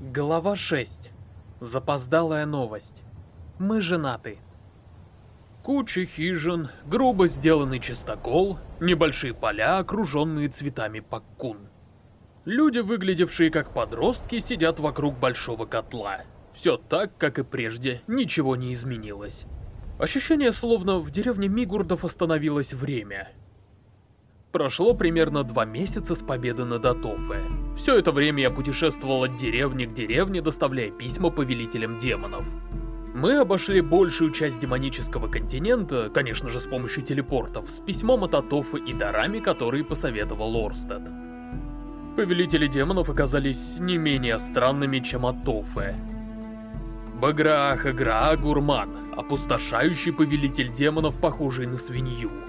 Глава 6. Запоздалая новость. Мы женаты. Куча хижин, грубо сделанный чистокол, небольшие поля, окруженные цветами паккун. Люди, выглядевшие как подростки, сидят вокруг большого котла. Все так, как и прежде, ничего не изменилось. Ощущение, словно в деревне Мигурдов остановилось время. Прошло примерно два месяца с победы над Атофе. Все это время я путешествовал от деревни к деревне, доставляя письма повелителям демонов. Мы обошли большую часть демонического континента, конечно же с помощью телепортов, с письмом от Атофы и дарами, которые посоветовал Орстед. Повелители демонов оказались не менее странными, чем Атофе. Баграаха Граа Гурман, опустошающий повелитель демонов, похожий на свинью.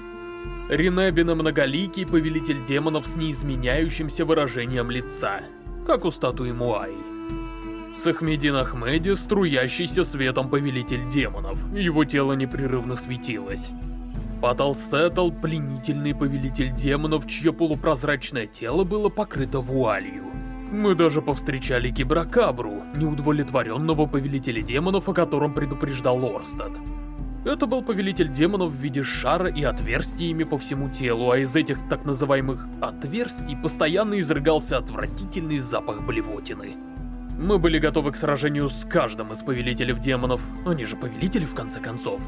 Ринебина Многоликий, повелитель демонов с неизменяющимся выражением лица, как у статуи Муаи. Сахмедин Ахмеди, струящийся светом повелитель демонов, его тело непрерывно светилось. Патал Сеттл, пленительный повелитель демонов, чье полупрозрачное тело было покрыто вуалью. Мы даже повстречали Кибракабру, неудовлетворенного повелителя демонов, о котором предупреждал Орстад. Это был повелитель демонов в виде шара и отверстиями по всему телу, а из этих так называемых «отверстий» постоянно изрыгался отвратительный запах блевотины. Мы были готовы к сражению с каждым из повелителей демонов, они же повелители в конце концов.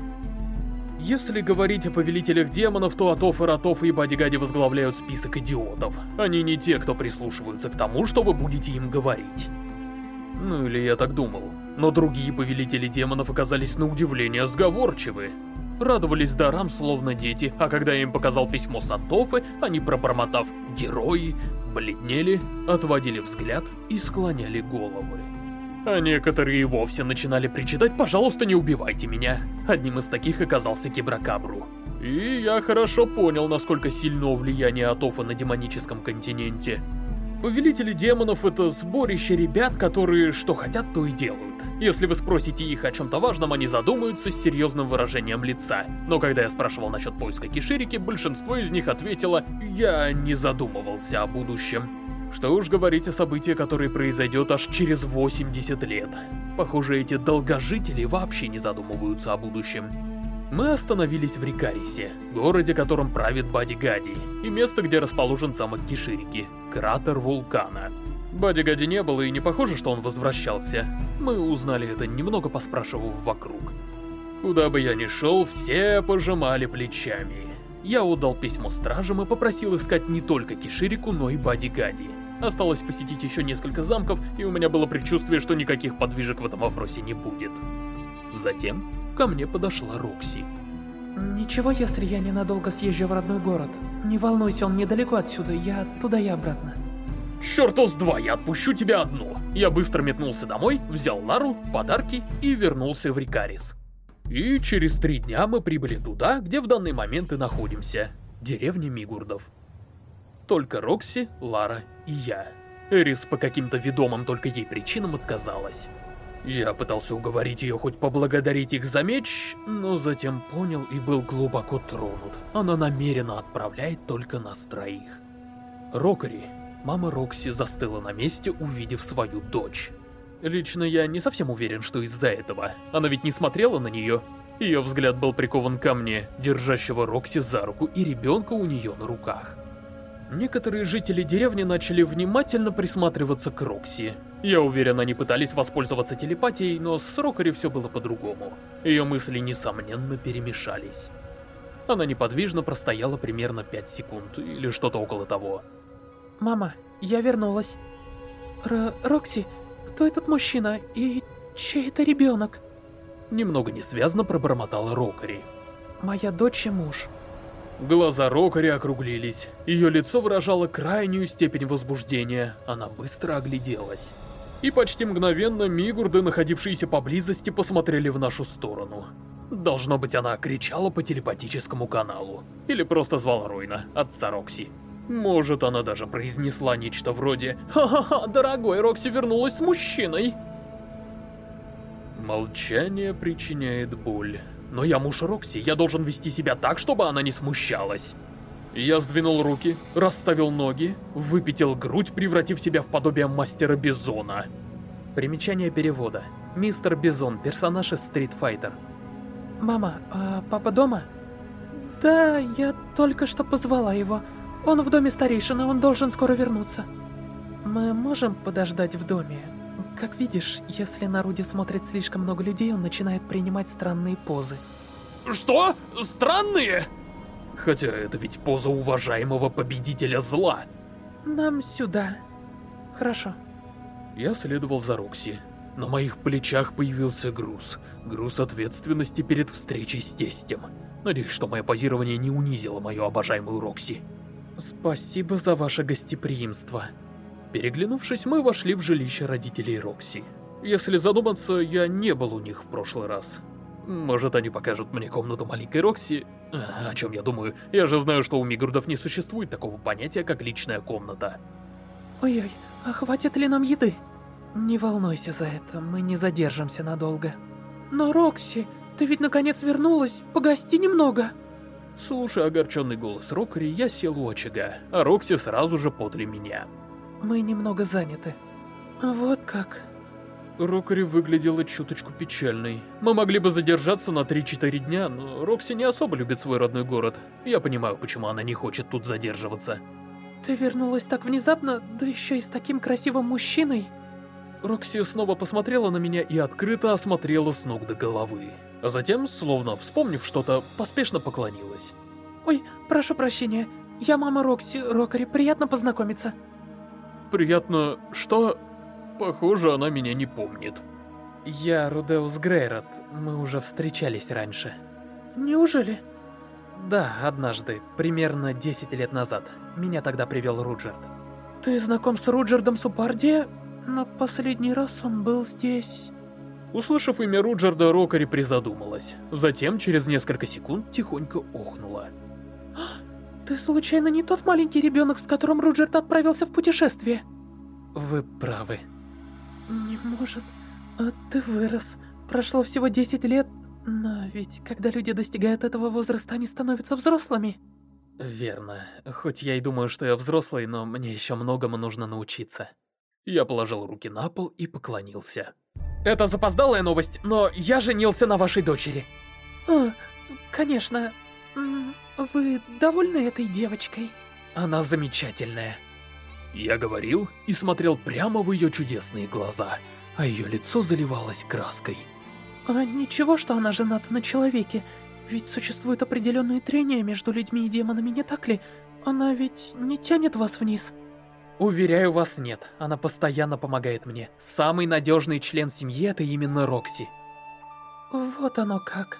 Если говорить о повелителях демонов, то Атоф и Ратоф и Бадигади возглавляют список идиотов. Они не те, кто прислушиваются к тому, что вы будете им говорить. Ну или я так думал. Но другие повелители демонов оказались на удивление сговорчивы. Радовались дарам, словно дети, а когда я им показал письмо Сантофы, они, пробормотав «герои», бледнели, отводили взгляд и склоняли головы. А некоторые вовсе начинали причитать «пожалуйста, не убивайте меня». Одним из таких оказался Кибракабру. И я хорошо понял, насколько сильно влияние Атофа на демоническом континенте. Повелители демонов — это сборище ребят, которые что хотят, то и делают. Если вы спросите их о чем-то важном, они задумаются с серьезным выражением лица. Но когда я спрашивал насчет поиска Киширики, большинство из них ответило «Я не задумывался о будущем». Что уж говорить о событии, которое произойдет аж через 80 лет. Похоже, эти долгожители вообще не задумываются о будущем. Мы остановились в Рикарисе, городе, которым правит Бади-Гади, и место, где расположен замок Киширики, кратер вулкана. Бади-Гади не было, и не похоже, что он возвращался. Мы узнали это, немного поспрашивав вокруг. Куда бы я ни шел, все пожимали плечами. Я отдал письмо стражам и попросил искать не только Киширику, но и Бади-Гади. Осталось посетить еще несколько замков, и у меня было предчувствие, что никаких подвижек в этом вопросе не будет. Затем ко мне подошла Рокси. Ничего, если я ненадолго съезжу в родной город. Не волнуйся, он недалеко отсюда, я туда и обратно. Чёрта с два, я отпущу тебя одну. Я быстро метнулся домой, взял Лару, подарки и вернулся в Рикарис. И через три дня мы прибыли туда, где в данный момент и находимся. Деревня Мигурдов. Только Рокси, Лара и я. Эрис по каким-то ведомым только ей причинам отказалась. Я пытался уговорить ее хоть поблагодарить их за меч, но затем понял и был глубоко тронут. Она намеренно отправляет только нас троих. Рокари, мама Рокси застыла на месте, увидев свою дочь. Лично я не совсем уверен, что из-за этого. Она ведь не смотрела на нее. Ее взгляд был прикован ко мне, держащего Рокси за руку и ребенка у нее на руках. Некоторые жители деревни начали внимательно присматриваться к Рокси. Я уверен, они пытались воспользоваться телепатией, но с Рокари все было по-другому. Ее мысли, несомненно, перемешались. Она неподвижно простояла примерно 5 секунд, или что-то около того. Мама, я вернулась. Р Рокси, кто этот мужчина и чей это ребенок? Немного несвязно пробормотала Рокари. Моя дочь и муж. Глаза Рокари округлились. Ее лицо выражало крайнюю степень возбуждения. Она быстро огляделась. И почти мгновенно Мигурды, находившиеся поблизости, посмотрели в нашу сторону. Должно быть, она кричала по телепатическому каналу. Или просто звала Ройна, отца Рокси. Может, она даже произнесла нечто вроде «Ха-ха-ха, дорогой, Рокси вернулась с мужчиной!» Молчание причиняет боль. Но я муж Рокси, я должен вести себя так, чтобы она не смущалась. Я сдвинул руки, расставил ноги, выпятил грудь, превратив себя в подобие мастера Бизона. Примечание перевода. Мистер Бизон, персонаж из Street Fighter. Мама, а папа дома? Да, я только что позвала его. Он в доме старейшины, он должен скоро вернуться. Мы можем подождать в доме? Как видишь, если на Руди смотрит слишком много людей, он начинает принимать странные позы. Что? Странные? Хотя это ведь поза уважаемого победителя зла. Нам сюда. Хорошо. Я следовал за Рокси. На моих плечах появился груз. Груз ответственности перед встречей с тестем. Надеюсь, что мое позирование не унизило мою обожаемую Рокси. Спасибо за ваше гостеприимство. Переглянувшись, мы вошли в жилище родителей Рокси. Если задуматься, я не был у них в прошлый раз. Может, они покажут мне комнату маленькой Рокси? О чем я думаю? Я же знаю, что у Мигрудов не существует такого понятия, как личная комната. Ой-ой, а хватит ли нам еды? Не волнуйся за это, мы не задержимся надолго. Но, Рокси, ты ведь наконец вернулась, погости немного. Слушая огорченный голос Рокари, я сел у очага, а Рокси сразу же подле меня. Мы немного заняты. Вот как. Рокари выглядела чуточку печальной. Мы могли бы задержаться на 3-4 дня, но Рокси не особо любит свой родной город. Я понимаю, почему она не хочет тут задерживаться. Ты вернулась так внезапно, да еще и с таким красивым мужчиной. Рокси снова посмотрела на меня и открыто осмотрела с ног до головы. А затем, словно вспомнив что-то, поспешно поклонилась. Ой, прошу прощения, я мама Рокси, Рокари, приятно познакомиться. Приятно, что... Похоже, она меня не помнит. Я Рудеус Грейрот, мы уже встречались раньше. Неужели? Да, однажды, примерно 10 лет назад. Меня тогда привел Руджерд. Ты знаком с Руджердом Супардия? На последний раз он был здесь... Услышав имя Руджерда, Рокари призадумалась. Затем, через несколько секунд, тихонько охнула. Ты случайно не тот маленький ребенок, с которым Руджерд отправился в путешествие? Вы правы. Не может. А ты вырос. Прошло всего 10 лет, но ведь когда люди достигают этого возраста, они становятся взрослыми. Верно. Хоть я и думаю, что я взрослый, но мне еще многому нужно научиться. Я положил руки на пол и поклонился. Это запоздалая новость, но я женился на вашей дочери. А, конечно. Вы довольны этой девочкой? Она замечательная. Я говорил и смотрел прямо в ее чудесные глаза, а ее лицо заливалось краской. А ничего, что она жената на человеке, ведь существуют определенные трения между людьми и демонами, не так ли? Она ведь не тянет вас вниз. Уверяю вас, нет. Она постоянно помогает мне. Самый надежный член семьи это именно Рокси. Вот оно как.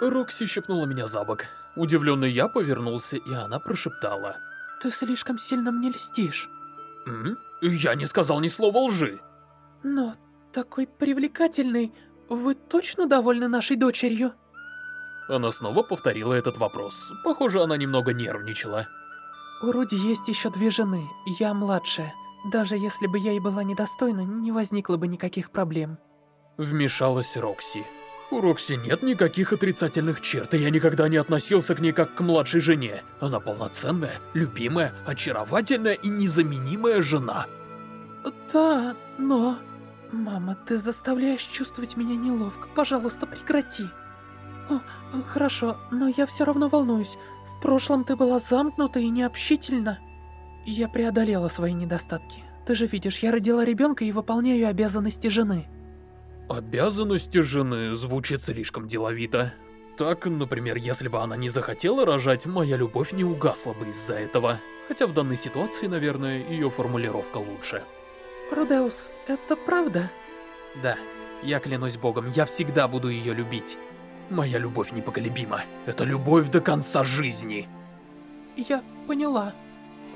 Рокси щипнула меня за бок. Удивленный я повернулся, и она прошептала. Ты слишком сильно мне льстишь. М? Я не сказал ни слова лжи. Но такой привлекательный. Вы точно довольны нашей дочерью? Она снова повторила этот вопрос. Похоже, она немного нервничала. У Руди есть еще две жены, я младшая. Даже если бы я и была недостойна, не возникло бы никаких проблем. Вмешалась Рокси. У Рокси нет никаких отрицательных черт, и я никогда не относился к ней как к младшей жене. Она полноценная, любимая, очаровательная и незаменимая жена. Да, но... Мама, ты заставляешь чувствовать меня неловко. Пожалуйста, прекрати. О, хорошо, но я все равно волнуюсь. В прошлом ты была замкнута и необщительна. Я преодолела свои недостатки. Ты же видишь, я родила ребенка и выполняю обязанности жены. Обязанности жены звучит слишком деловито. Так, например, если бы она не захотела рожать, моя любовь не угасла бы из-за этого. Хотя в данной ситуации, наверное, ее формулировка лучше. Рудеус, это правда? Да. Я клянусь богом, я всегда буду ее любить. Моя любовь непоколебима. Это любовь до конца жизни. Я поняла.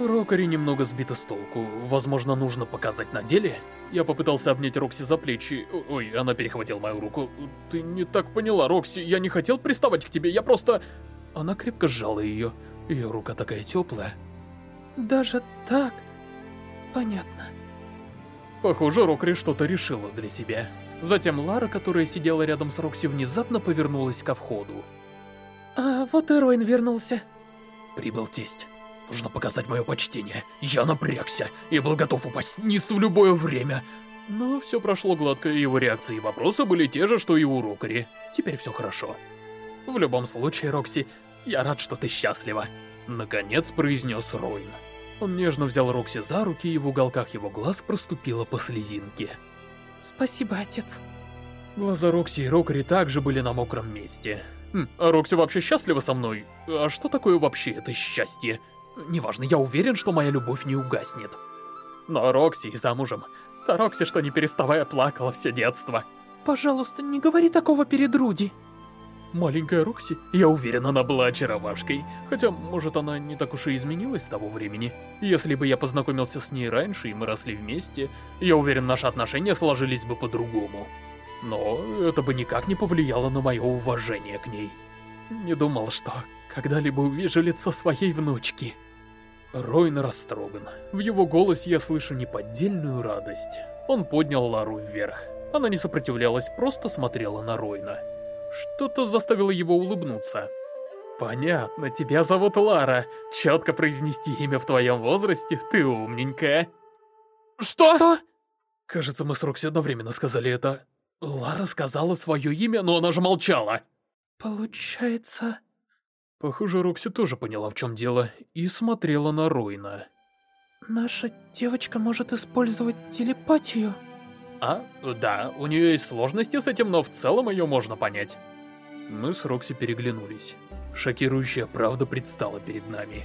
Рокари немного сбита с толку. Возможно, нужно показать на деле? Я попытался обнять Рокси за плечи. Ой, она перехватила мою руку. Ты не так поняла, Рокси. Я не хотел приставать к тебе, я просто... Она крепко сжала ее. Ее рука такая теплая. Даже так? Понятно. Похоже, Рокри что-то решила для себя. Затем Лара, которая сидела рядом с Рокси, внезапно повернулась ко входу. А вот и Ройн вернулся. Прибыл тесть. Нужно показать мое почтение. Я напрягся и был готов упасть ниц в любое время. Но все прошло гладко, и его реакции и вопросы были те же, что и у Рокари. Теперь все хорошо. В любом случае, Рокси, я рад, что ты счастлива. Наконец произнес Ройн. Он нежно взял Рокси за руки, и в уголках его глаз проступила по слезинке. Спасибо, отец. Глаза Рокси и Рокари также были на мокром месте. Хм, а Рокси вообще счастлива со мной? А что такое вообще это счастье? Неважно, я уверен, что моя любовь не угаснет. Но Рокси и замужем. Та Рокси, что не переставая плакала все детство. Пожалуйста, не говори такого перед Руди. Маленькая Рокси, я уверен, она была очаровашкой. Хотя, может, она не так уж и изменилась с того времени. Если бы я познакомился с ней раньше, и мы росли вместе, я уверен, наши отношения сложились бы по-другому. Но это бы никак не повлияло на мое уважение к ней. Не думал, что когда-либо увижу лицо своей внучки. Ройн растроган. В его голосе я слышу неподдельную радость. Он поднял Лару вверх. Она не сопротивлялась, просто смотрела на Ройна. Что-то заставило его улыбнуться. «Понятно, тебя зовут Лара. Четко произнести имя в твоем возрасте, ты умненькая». «Что?» Что? Кажется, мы с Рокси одновременно сказали это. Лара сказала свое имя, но она же молчала. Получается... Похоже, Рокси тоже поняла, в чем дело, и смотрела на Ройна. Наша девочка может использовать телепатию. А, да, у нее есть сложности с этим, но в целом ее можно понять. Мы с Рокси переглянулись. Шокирующая правда предстала перед нами.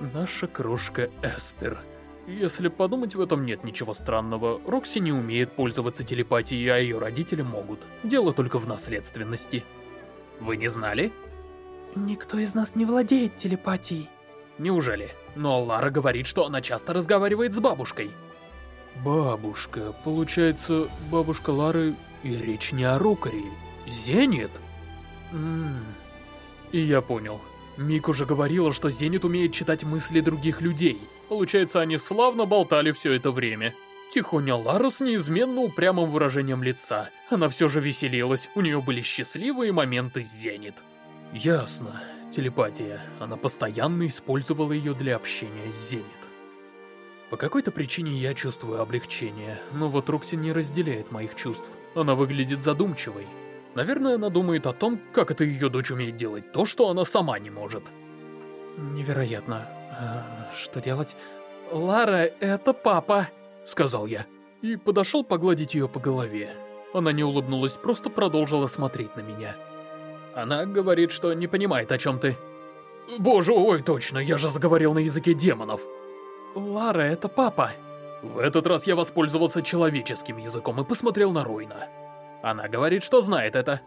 Наша крошка Эспер. Если подумать, в этом нет ничего странного. Рокси не умеет пользоваться телепатией, а ее родители могут. Дело только в наследственности. Вы не знали? Никто из нас не владеет телепатией. Неужели? Но Лара говорит, что она часто разговаривает с бабушкой. Бабушка. Получается, бабушка Лары... И речь не о Рокаре. Зенит? Ммм... И я понял. Мик уже говорила, что Зенит умеет читать мысли других людей. Получается, они славно болтали все это время. Тихоня Лара с неизменно упрямым выражением лица. Она все же веселилась, у нее были счастливые моменты с Зенит. Ясно. Телепатия. Она постоянно использовала ее для общения с Зенит. По какой-то причине я чувствую облегчение, но вот Рокси не разделяет моих чувств. Она выглядит задумчивой. Наверное, она думает о том, как это ее дочь умеет делать то, что она сама не может. Невероятно. А, что делать? Лара, это папа, сказал я. И подошел погладить ее по голове. Она не улыбнулась, просто продолжила смотреть на меня. Она говорит, что не понимает, о чем ты. Боже, ой, точно, я же заговорил на языке демонов. Лара, это папа. В этот раз я воспользовался человеческим языком и посмотрел на Ройна. Она говорит, что знает это.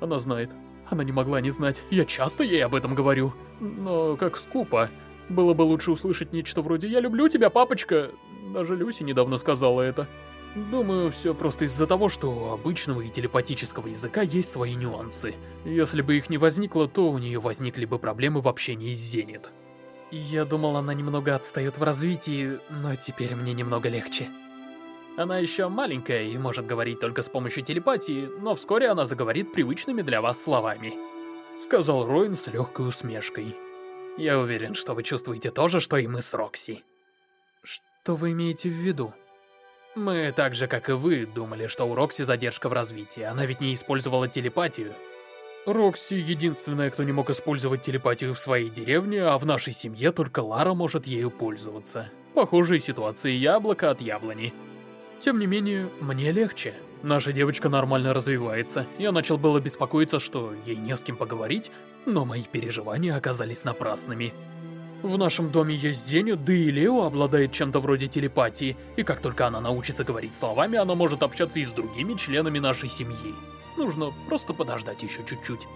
Она знает. Она не могла не знать. Я часто ей об этом говорю. Но как скупо. Было бы лучше услышать нечто вроде «Я люблю тебя, папочка». Даже Люси недавно сказала это. Думаю, все просто из-за того, что у обычного и телепатического языка есть свои нюансы. Если бы их не возникло, то у нее возникли бы проблемы в общении с Зенит. Я думал, она немного отстает в развитии, но теперь мне немного легче. Она еще маленькая и может говорить только с помощью телепатии, но вскоре она заговорит привычными для вас словами. Сказал Роин с легкой усмешкой. Я уверен, что вы чувствуете то же, что и мы с Рокси. Что вы имеете в виду? Мы так же, как и вы, думали, что у Рокси задержка в развитии. Она ведь не использовала телепатию. Рокси единственная, кто не мог использовать телепатию в своей деревне, а в нашей семье только Лара может ею пользоваться. Похожие ситуации яблоко от яблони. Тем не менее, мне легче. Наша девочка нормально развивается. Я начал было беспокоиться, что ей не с кем поговорить, но мои переживания оказались напрасными. В нашем доме есть Зеню, да и Лео обладает чем-то вроде телепатии, и как только она научится говорить словами, она может общаться и с другими членами нашей семьи. Нужно просто подождать еще чуть-чуть.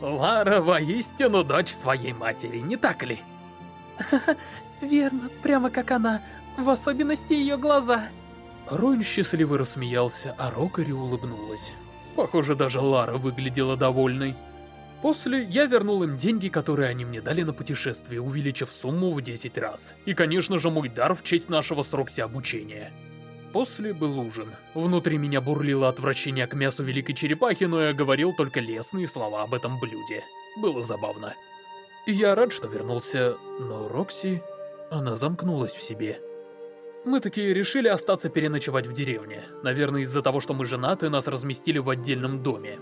Лара воистину дочь своей матери, не так ли? Верно, прямо как она, в особенности ее глаза. Ройн счастливо рассмеялся, а Рокари улыбнулась. Похоже, даже Лара выглядела довольной. После я вернул им деньги, которые они мне дали на путешествие, увеличив сумму в 10 раз. И, конечно же, мой дар в честь нашего с Рокси обучения. После был ужин. Внутри меня бурлило отвращение к мясу великой черепахи, но я говорил только лестные слова об этом блюде. Было забавно. Я рад, что вернулся, но Рокси... Она замкнулась в себе. Мы такие решили остаться переночевать в деревне. Наверное, из-за того, что мы женаты, нас разместили в отдельном доме.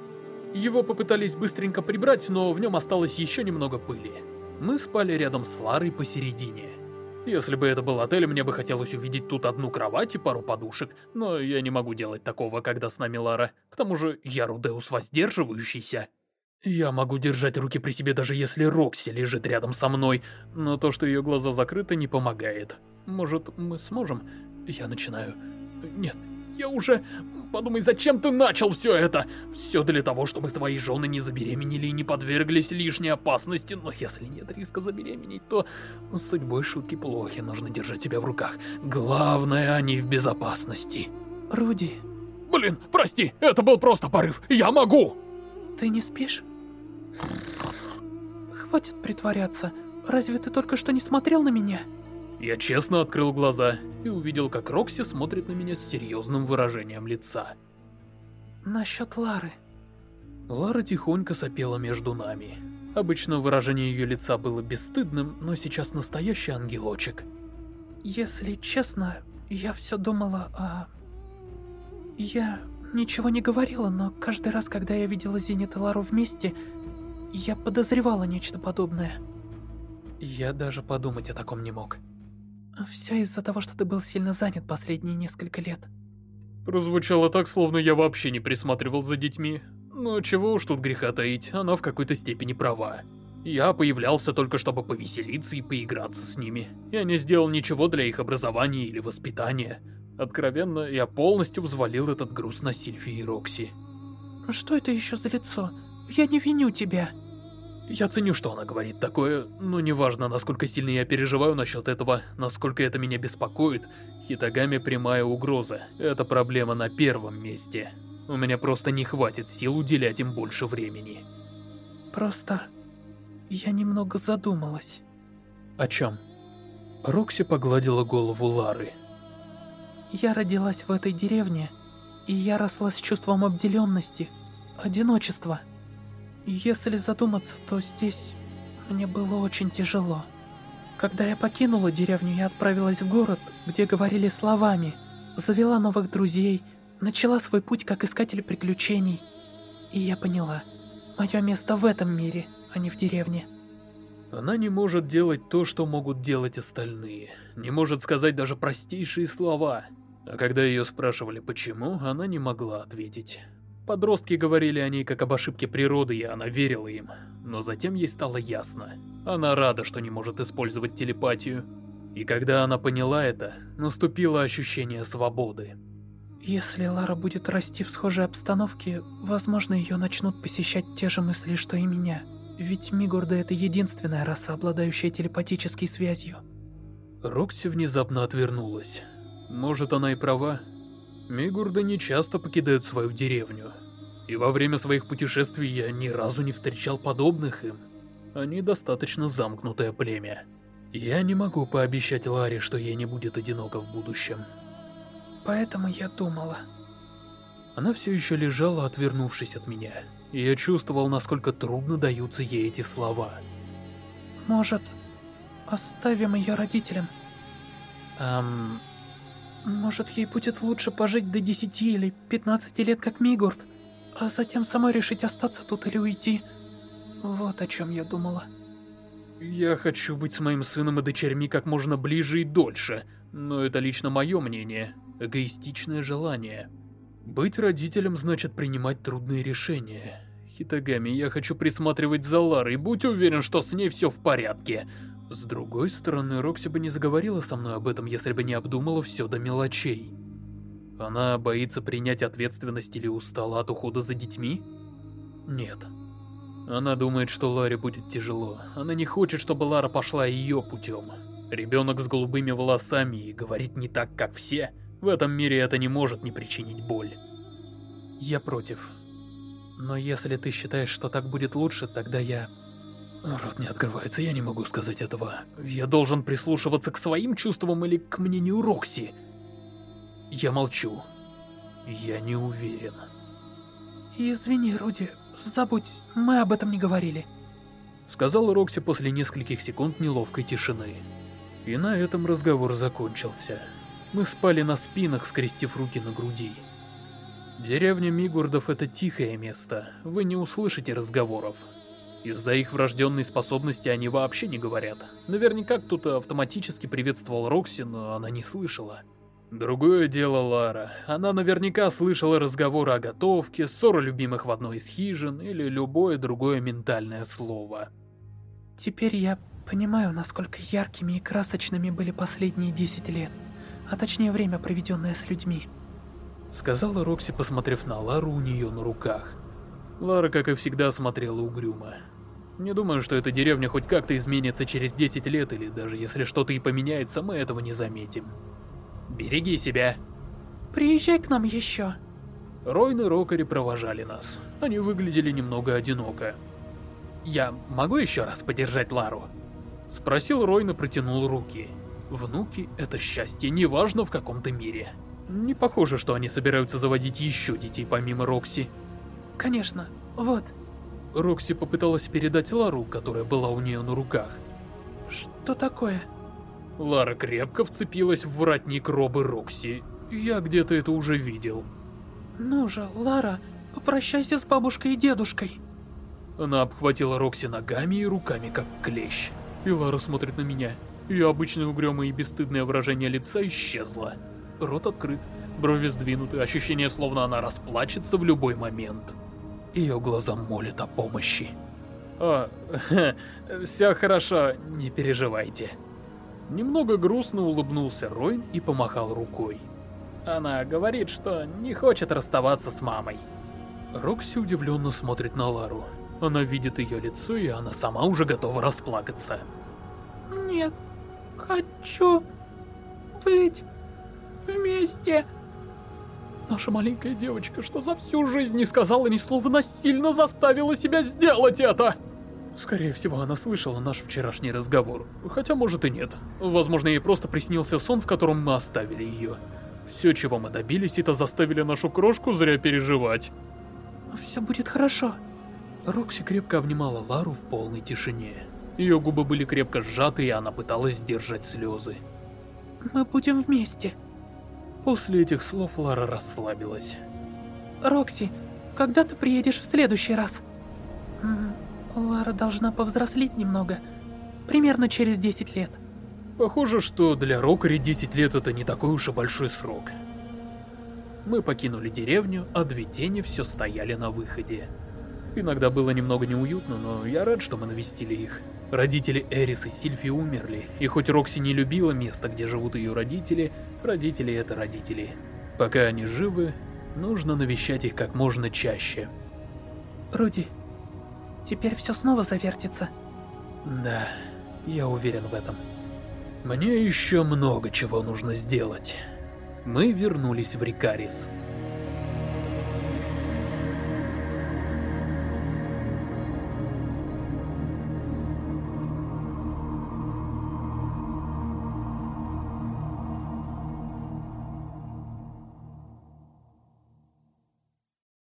Его попытались быстренько прибрать, но в нем осталось еще немного пыли. Мы спали рядом с Ларой посередине. Если бы это был отель, мне бы хотелось увидеть тут одну кровать и пару подушек, но я не могу делать такого, когда с нами Лара. К тому же я Рудеус воздерживающийся. Я могу держать руки при себе, даже если Рокси лежит рядом со мной, но то, что ее глаза закрыты, не помогает. Может, мы сможем? Я начинаю... Нет, я уже... Подумай, зачем ты начал все это? Все для того, чтобы твои жены не забеременели и не подверглись лишней опасности, но если нет риска забеременеть, то с судьбой шутки плохи, нужно держать себя в руках. Главное, они в безопасности. Руди. Блин, прости, это был просто порыв, я могу! Ты не спишь? Хватит притворяться. Разве ты только что не смотрел на меня? Я честно открыл глаза и увидел, как Рокси смотрит на меня с серьезным выражением лица. Насчет Лары. Лара тихонько сопела между нами. Обычно выражение ее лица было бесстыдным, но сейчас настоящий ангелочек. Если честно, я все думала о... Я ничего не говорила, но каждый раз, когда я видела Зенит и Лару вместе, я подозревала нечто подобное. Я даже подумать о таком не мог. Все из-за того, что ты был сильно занят последние несколько лет. Прозвучало так, словно я вообще не присматривал за детьми. Но чего уж тут греха таить, она в какой-то степени права. Я появлялся только чтобы повеселиться и поиграться с ними. Я не сделал ничего для их образования или воспитания. Откровенно, я полностью взвалил этот груз на Сильфи и Рокси. Что это еще за лицо? Я не виню тебя. Я ценю, что она говорит такое, но неважно, насколько сильно я переживаю насчет этого, насколько это меня беспокоит, Хитагами прямая угроза. Это проблема на первом месте. У меня просто не хватит сил уделять им больше времени. Просто... я немного задумалась. О чем? Рокси погладила голову Лары. Я родилась в этой деревне, и я росла с чувством обделенности, одиночества. Если задуматься, то здесь мне было очень тяжело. Когда я покинула деревню, я отправилась в город, где говорили словами, завела новых друзей, начала свой путь как искатель приключений. И я поняла, мое место в этом мире, а не в деревне. Она не может делать то, что могут делать остальные. Не может сказать даже простейшие слова. А когда ее спрашивали почему, она не могла ответить. Подростки говорили о ней как об ошибке природы, и она верила им. Но затем ей стало ясно. Она рада, что не может использовать телепатию. И когда она поняла это, наступило ощущение свободы. Если Лара будет расти в схожей обстановке, возможно, ее начнут посещать те же мысли, что и меня. Ведь Мигурда — это единственная раса, обладающая телепатической связью. Рокси внезапно отвернулась. Может, она и права. Мигурды не часто покидают свою деревню. И во время своих путешествий я ни разу не встречал подобных им. Они достаточно замкнутое племя. Я не могу пообещать Ларе, что ей не будет одиноко в будущем. Поэтому я думала. Она все еще лежала, отвернувшись от меня. И я чувствовал, насколько трудно даются ей эти слова. Может, оставим ее родителям? Эм, может, ей будет лучше пожить до 10 или 15 лет, как Мигурд, а затем самой решить остаться тут или уйти. Вот о чем я думала. Я хочу быть с моим сыном и дочерьми как можно ближе и дольше, но это лично мое мнение, эгоистичное желание. Быть родителем значит принимать трудные решения. Хитагами, я хочу присматривать за Ларой, будь уверен, что с ней все в порядке. С другой стороны, Рокси бы не заговорила со мной об этом, если бы не обдумала все до мелочей. Она боится принять ответственность или устала от ухода за детьми? Нет. Она думает, что Ларе будет тяжело. Она не хочет, чтобы Лара пошла ее путем. Ребенок с голубыми волосами и говорит не так, как все. В этом мире это не может не причинить боль. Я против. Но если ты считаешь, что так будет лучше, тогда я Рот не открывается, я не могу сказать этого. Я должен прислушиваться к своим чувствам или к мнению Рокси? Я молчу. Я не уверен. Извини, Руди, забудь, мы об этом не говорили. Сказал Рокси после нескольких секунд неловкой тишины. И на этом разговор закончился. Мы спали на спинах, скрестив руки на груди. Деревня Мигурдов — это тихое место, вы не услышите разговоров. Из-за их врожденной способности они вообще не говорят. Наверняка кто-то автоматически приветствовал Рокси, но она не слышала. Другое дело Лара. Она наверняка слышала разговоры о готовке, ссоры любимых в одной из хижин или любое другое ментальное слово. Теперь я понимаю, насколько яркими и красочными были последние 10 лет, а точнее время, проведенное с людьми. Сказала Рокси, посмотрев на Лару у нее на руках. Лара, как и всегда, смотрела угрюмо. Не думаю, что эта деревня хоть как-то изменится через 10 лет, или даже если что-то и поменяется, мы этого не заметим. Береги себя. Приезжай к нам еще. Ройн и Рокари провожали нас. Они выглядели немного одиноко. «Я могу еще раз подержать Лару?» Спросил Ройн и протянул руки. Внуки — это счастье, неважно в каком-то мире. Не похоже, что они собираются заводить еще детей помимо Рокси. Конечно, вот. Рокси попыталась передать Лару, которая была у нее на руках. Что такое? Лара крепко вцепилась в воротник робы Рокси. Я где-то это уже видел. Ну же, Лара, попрощайся с бабушкой и дедушкой. Она обхватила Рокси ногами и руками, как клещ. И Лара смотрит на меня. Ее обычное угрюмое и бесстыдное выражение лица исчезло. Рот открыт, брови сдвинуты, ощущение, словно она расплачется в любой момент. Ее глаза молят о помощи. О, все хорошо, не переживайте. Немного грустно улыбнулся Ройн и помахал рукой. Она говорит, что не хочет расставаться с мамой. Рокси удивленно смотрит на Лару. Она видит ее лицо, и она сама уже готова расплакаться. Нет, хочу быть вместе. Наша маленькая девочка, что за всю жизнь не сказала ни слова, насильно заставила себя сделать это. Скорее всего, она слышала наш вчерашний разговор. Хотя, может и нет. Возможно, ей просто приснился сон, в котором мы оставили ее. Все, чего мы добились, это заставили нашу крошку зря переживать. Все будет хорошо. Рокси крепко обнимала Лару в полной тишине. Ее губы были крепко сжаты, и она пыталась сдержать слезы. Мы будем вместе. После этих слов Лара расслабилась. Рокси, когда ты приедешь в следующий раз? Лара должна повзрослеть немного. Примерно через 10 лет. Похоже, что для Рокари 10 лет это не такой уж и большой срок. Мы покинули деревню, а две тени все стояли на выходе. Иногда было немного неуютно, но я рад, что мы навестили их. Родители Эрис и Сильфи умерли, и хоть Рокси не любила место, где живут ее родители, родители — это родители. Пока они живы, нужно навещать их как можно чаще. Руди, теперь все снова завертится. Да, я уверен в этом. Мне еще много чего нужно сделать. Мы вернулись в Рикарис.